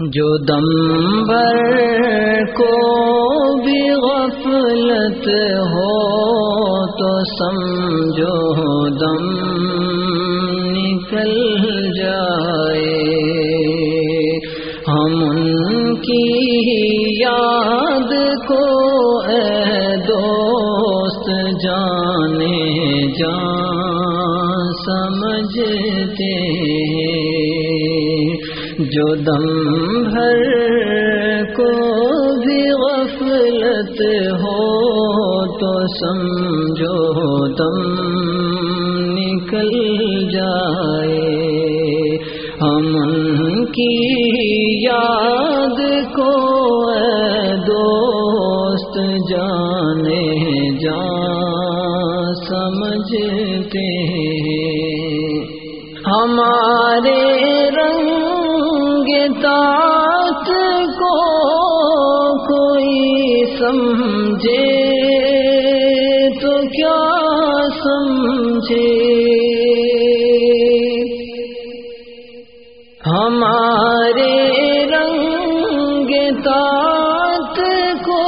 جو دم بھر کو بھی غفلت ہو تو سمجھو دم نکل جائے۔ ہم ان کی یاد کو اے دوست جانے جان سمجھتے جو دم بھر کو بھی غفلت ہو تو سمجھو دم نکل جائے ہم ان کی یاد کو اے دوست جانے جا سمجھتے ہمارے کو کوئی سمجھے تو کیا سمجھے؟ ہمارے رنگ تات کو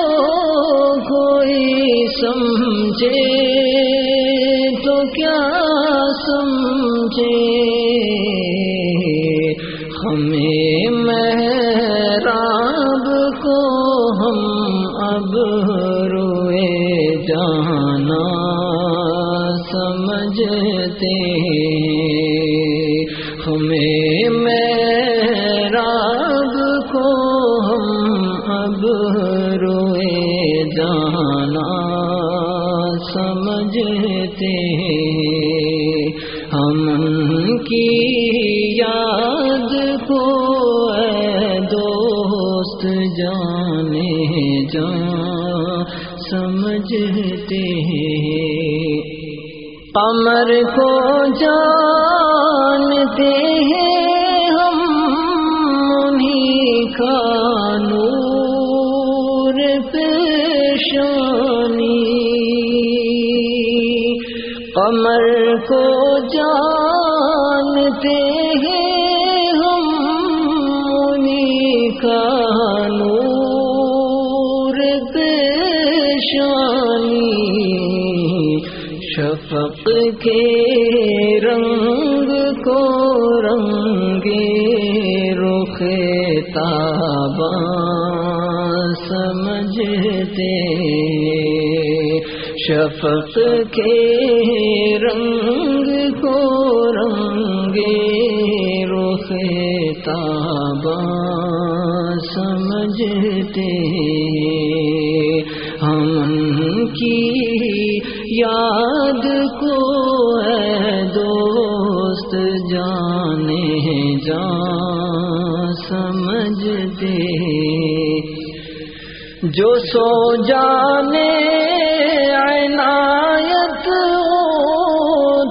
کوئی سمجھے تو کیا سمجھے؟ ہم اب روئے جانا سمجھتے ہمیں محراب کو ہم اب روئے جانا سمجھتے ہم کی یاد کو اے دوست جانے جان سمجھتے قمر کو جانتے ہیں ہم انہیں کا نور پیشانی قمر کو جانتے رنگ کو رنگے رخ تابا سمجھتے شفق کے رنگ کو رنگے رخ تابا سمجھتے ہم کی یاد کو جو سو جانے عنایت ہو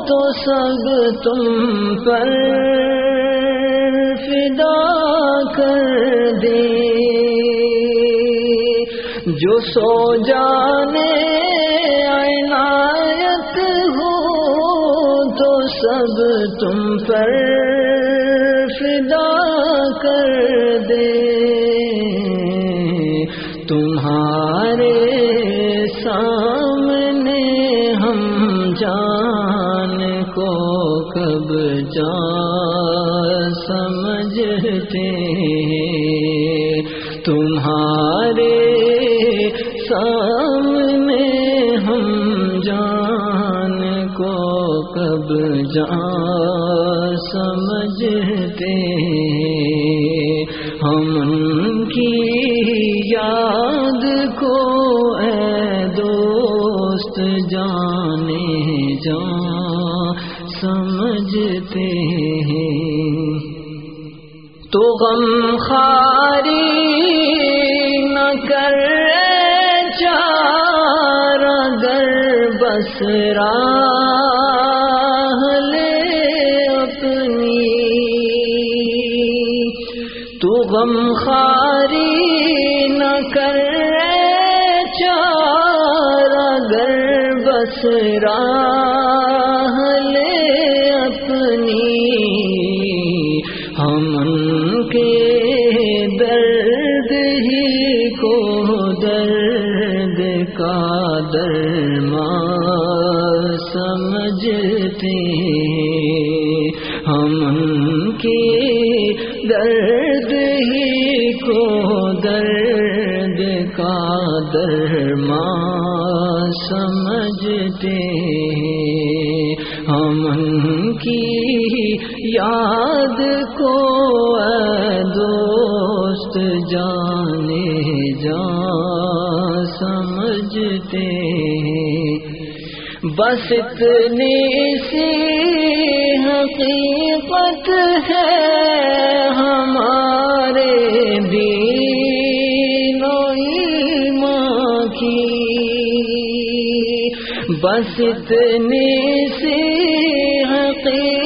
تو سب تم پر فدا کر دے۔ جو سو جانے عنایت ہو تو سب تم پر فدا کر دے۔ کب جا سمجھتے تمہارے سامنے ہم جان کو کب جا سمجھتے ہم تو غم خاری نہ کر چار گر بسرا اپنی۔ تو غم خاری نہ کر چار گر بسرا سمجھتے ہم ان کی درد ہی کو درد کا درما سمجھتے ہم کی یاد کو دوست جانے جا سمجھتے بس اتنی سی حقیقت ہے ہمارے دین و ایمان کی۔ بس اتنی سی حقیقت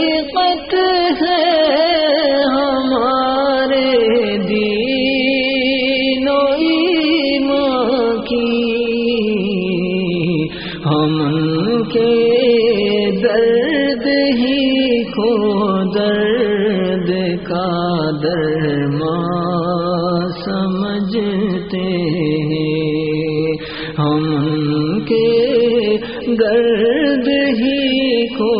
درما سمجھتے ہم کے درد ہی کو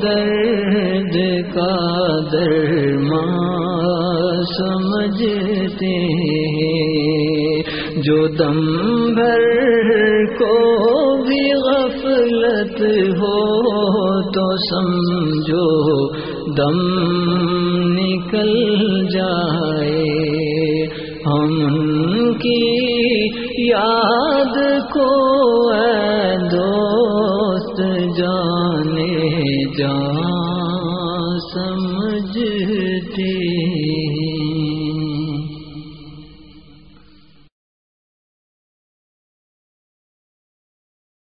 درد کا درما سمجھتے جو دم بھر کو بھی غفلت ہو سمجھو دم نکل جائے۔ ہم کی یاد کو اے دوست جانے جان